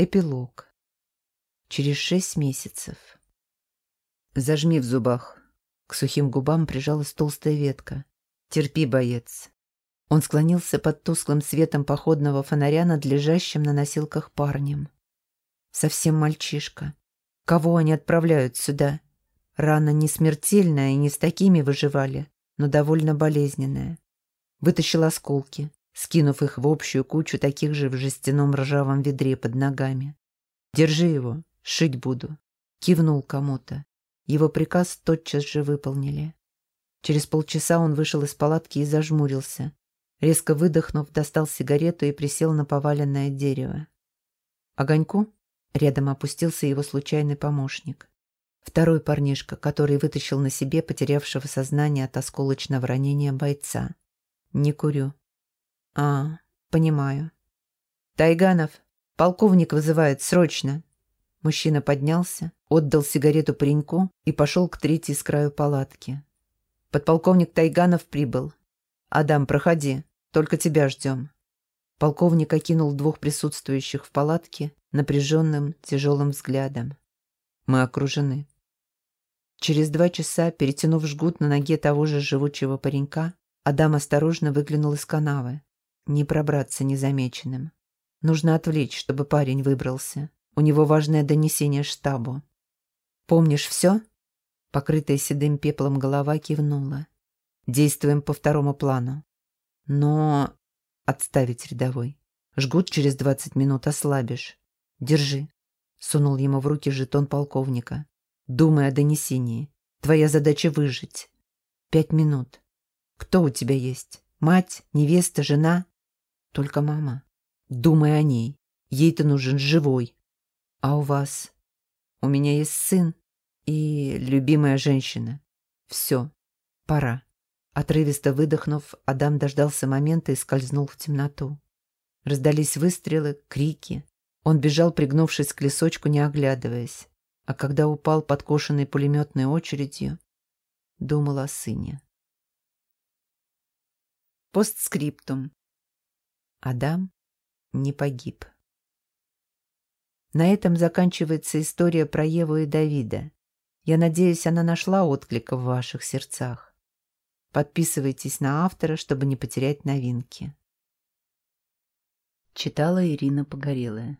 Эпилог. Через шесть месяцев. Зажми в зубах. К сухим губам прижалась толстая ветка. Терпи, боец. Он склонился под тусклым светом походного фонаря над лежащим на носилках парнем. Совсем мальчишка. Кого они отправляют сюда? Рана не смертельная и не с такими выживали, но довольно болезненная. Вытащил осколки, скинув их в общую кучу таких же в жестяном ржавом ведре под ногами. «Держи его, шить буду», — кивнул кому-то. Его приказ тотчас же выполнили. Через полчаса он вышел из палатки и зажмурился. Резко выдохнув, достал сигарету и присел на поваленное дерево. «Огоньку?» — рядом опустился его случайный помощник. Второй парнишка, который вытащил на себе потерявшего сознание от осколочного ранения бойца. «Не курю». «А, понимаю». «Тайганов, полковник вызывает, срочно!» Мужчина поднялся, отдал сигарету пареньку и пошел к третьей с краю палатки. «Подполковник Тайганов прибыл. Адам, проходи, только тебя ждем». Полковник окинул двух присутствующих в палатке напряженным, тяжелым взглядом. «Мы окружены». Через два часа, перетянув жгут на ноге того же живучего паренька, Адам осторожно выглянул из канавы. Не пробраться незамеченным. Нужно отвлечь, чтобы парень выбрался. У него важное донесение штабу. «Помнишь все?» Покрытая седым пеплом голова кивнула. «Действуем по второму плану. Но...» «Отставить рядовой. Жгут через двадцать минут ослабишь. Держи». Сунул ему в руки жетон полковника. «Думай о донесении. Твоя задача выжить. Пять минут. Кто у тебя есть? Мать, невеста, жена?» «Только мама. Думай о ней. Ей-то нужен живой. А у вас? У меня есть сын и любимая женщина. Все, пора. Отрывисто выдохнув, Адам дождался момента и скользнул в темноту. Раздались выстрелы, крики. Он бежал, пригнувшись к лесочку, не оглядываясь. А когда упал подкошенной пулеметной очередью, думал о сыне. Постскриптум. Адам не погиб. На этом заканчивается история про Еву и Давида. Я надеюсь, она нашла отклик в ваших сердцах. Подписывайтесь на автора, чтобы не потерять новинки. Читала Ирина Погорелая.